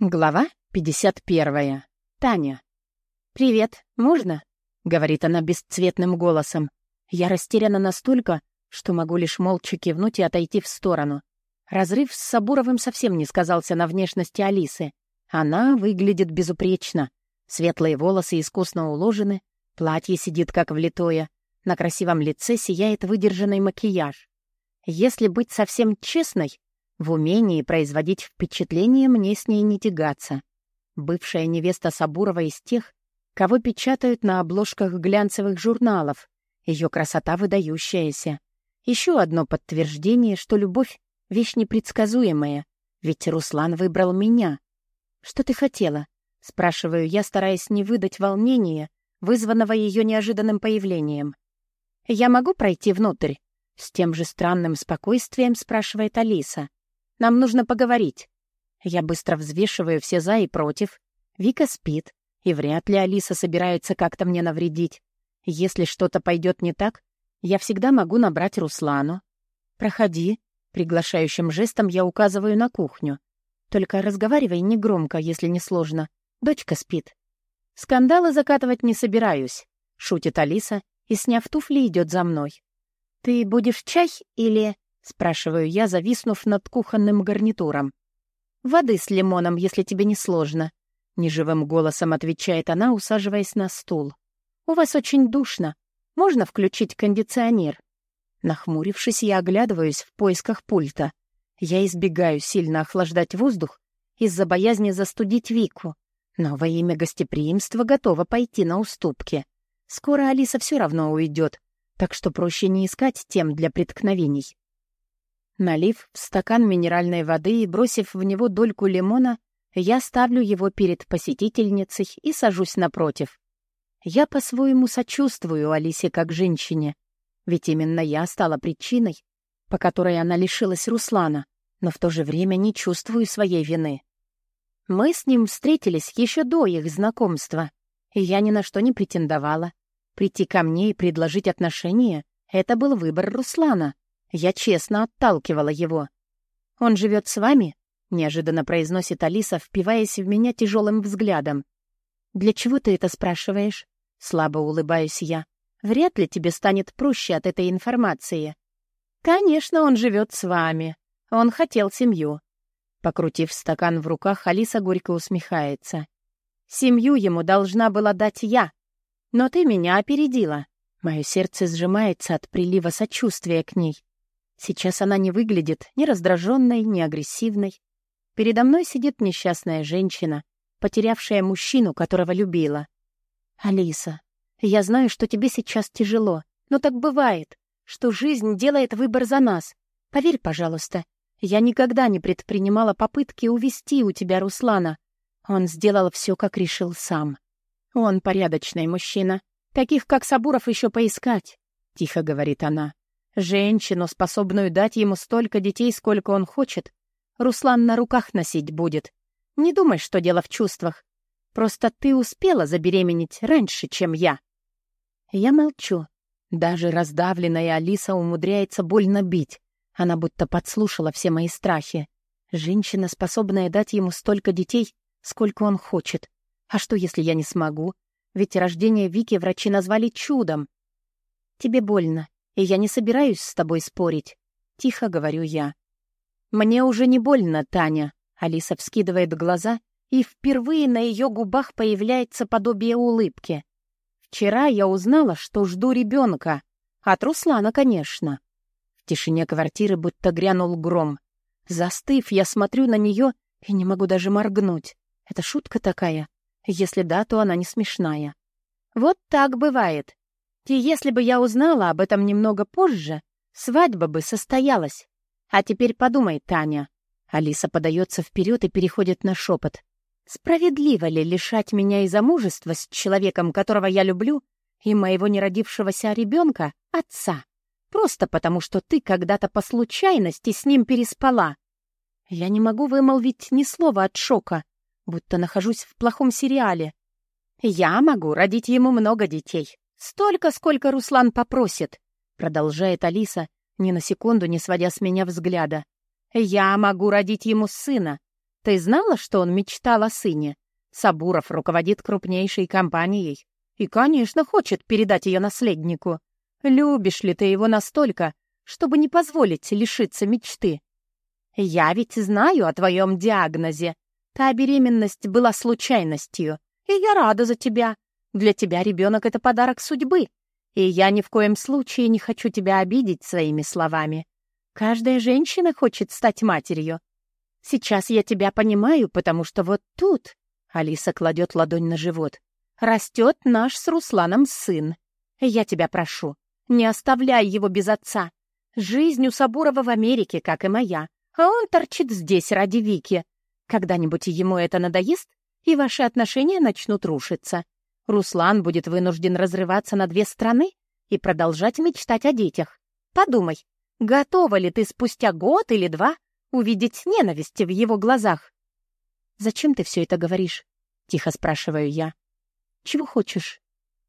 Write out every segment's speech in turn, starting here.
Глава 51. Таня. «Привет, можно?» — говорит она бесцветным голосом. Я растеряна настолько, что могу лишь молча кивнуть и отойти в сторону. Разрыв с Сабуровым совсем не сказался на внешности Алисы. Она выглядит безупречно. Светлые волосы искусно уложены, платье сидит как влитое, на красивом лице сияет выдержанный макияж. Если быть совсем честной, в умении производить впечатление мне с ней не тягаться. Бывшая невеста Сабурова из тех, кого печатают на обложках глянцевых журналов. Ее красота выдающаяся. Еще одно подтверждение, что любовь — вещь непредсказуемая. Ведь Руслан выбрал меня. «Что ты хотела?» — спрашиваю я, стараясь не выдать волнения, вызванного ее неожиданным появлением. «Я могу пройти внутрь?» — с тем же странным спокойствием спрашивает Алиса. Нам нужно поговорить. Я быстро взвешиваю все «за» и «против». Вика спит, и вряд ли Алиса собирается как-то мне навредить. Если что-то пойдет не так, я всегда могу набрать Руслану. «Проходи», — приглашающим жестом я указываю на кухню. «Только разговаривай негромко, если не сложно. Дочка спит». «Скандалы закатывать не собираюсь», — шутит Алиса и, сняв туфли, идет за мной. «Ты будешь чай или...» Спрашиваю я, зависнув над кухонным гарнитуром. «Воды с лимоном, если тебе не сложно», — неживым голосом отвечает она, усаживаясь на стул. «У вас очень душно. Можно включить кондиционер?» Нахмурившись, я оглядываюсь в поисках пульта. Я избегаю сильно охлаждать воздух из-за боязни застудить Вику, но во имя гостеприимства готова пойти на уступки. Скоро Алиса все равно уйдет, так что проще не искать тем для преткновений. Налив в стакан минеральной воды и бросив в него дольку лимона, я ставлю его перед посетительницей и сажусь напротив. Я по-своему сочувствую Алисе как женщине, ведь именно я стала причиной, по которой она лишилась Руслана, но в то же время не чувствую своей вины. Мы с ним встретились еще до их знакомства, и я ни на что не претендовала. Прийти ко мне и предложить отношения — это был выбор Руслана — я честно отталкивала его. «Он живет с вами?» — неожиданно произносит Алиса, впиваясь в меня тяжелым взглядом. «Для чего ты это спрашиваешь?» Слабо улыбаюсь я. «Вряд ли тебе станет проще от этой информации». «Конечно, он живет с вами. Он хотел семью». Покрутив стакан в руках, Алиса горько усмехается. «Семью ему должна была дать я. Но ты меня опередила». Мое сердце сжимается от прилива сочувствия к ней. Сейчас она не выглядит ни раздраженной, ни агрессивной. Передо мной сидит несчастная женщина, потерявшая мужчину, которого любила. «Алиса, я знаю, что тебе сейчас тяжело, но так бывает, что жизнь делает выбор за нас. Поверь, пожалуйста, я никогда не предпринимала попытки увести у тебя Руслана. Он сделал все, как решил сам. Он порядочный мужчина. Таких, как Сабуров, еще поискать», — тихо говорит она. Женщину, способную дать ему столько детей, сколько он хочет, Руслан на руках носить будет. Не думай, что дело в чувствах. Просто ты успела забеременеть раньше, чем я. Я молчу. Даже раздавленная Алиса умудряется больно бить. Она будто подслушала все мои страхи. Женщина, способная дать ему столько детей, сколько он хочет. А что, если я не смогу? Ведь рождение Вики врачи назвали чудом. Тебе больно и я не собираюсь с тобой спорить», — тихо говорю я. «Мне уже не больно, Таня», — Алиса вскидывает глаза, и впервые на ее губах появляется подобие улыбки. «Вчера я узнала, что жду ребенка. От Руслана, конечно». В тишине квартиры будто грянул гром. Застыв, я смотрю на нее и не могу даже моргнуть. Это шутка такая? Если да, то она не смешная. Вот так бывает. И если бы я узнала об этом немного позже, свадьба бы состоялась. А теперь подумай, Таня. Алиса подается вперед и переходит на шепот. Справедливо ли лишать меня и замужества с человеком, которого я люблю, и моего неродившегося ребенка, отца? Просто потому, что ты когда-то по случайности с ним переспала. Я не могу вымолвить ни слова от шока, будто нахожусь в плохом сериале. Я могу родить ему много детей, «Столько, сколько Руслан попросит», — продолжает Алиса, ни на секунду не сводя с меня взгляда. «Я могу родить ему сына, Ты знала, что он мечтал о сыне? Сабуров руководит крупнейшей компанией и, конечно, хочет передать ее наследнику. Любишь ли ты его настолько, чтобы не позволить лишиться мечты? Я ведь знаю о твоем диагнозе. Та беременность была случайностью, и я рада за тебя. Для тебя ребенок — это подарок судьбы, и я ни в коем случае не хочу тебя обидеть своими словами. Каждая женщина хочет стать матерью. Сейчас я тебя понимаю, потому что вот тут...» Алиса кладет ладонь на живот. «Растет наш с Русланом сын. Я тебя прошу, не оставляй его без отца. Жизнь у Сабурова в Америке, как и моя, а он торчит здесь ради Вики. Когда-нибудь ему это надоест, и ваши отношения начнут рушиться. Руслан будет вынужден разрываться на две страны и продолжать мечтать о детях. Подумай, готова ли ты спустя год или два увидеть ненависть в его глазах? «Зачем ты все это говоришь?» — тихо спрашиваю я. «Чего хочешь?»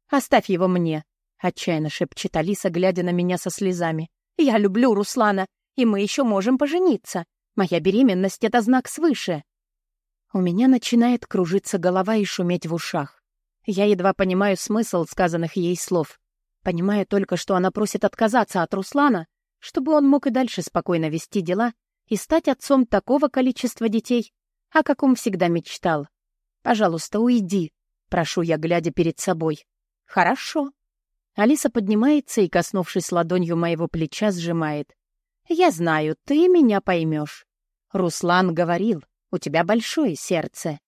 «Оставь его мне», — отчаянно шепчет Алиса, глядя на меня со слезами. «Я люблю Руслана, и мы еще можем пожениться. Моя беременность — это знак свыше». У меня начинает кружиться голова и шуметь в ушах. Я едва понимаю смысл сказанных ей слов. Понимаю только, что она просит отказаться от Руслана, чтобы он мог и дальше спокойно вести дела и стать отцом такого количества детей, о каком всегда мечтал. «Пожалуйста, уйди», — прошу я, глядя перед собой. «Хорошо». Алиса поднимается и, коснувшись ладонью моего плеча, сжимает. «Я знаю, ты меня поймешь. Руслан говорил, у тебя большое сердце.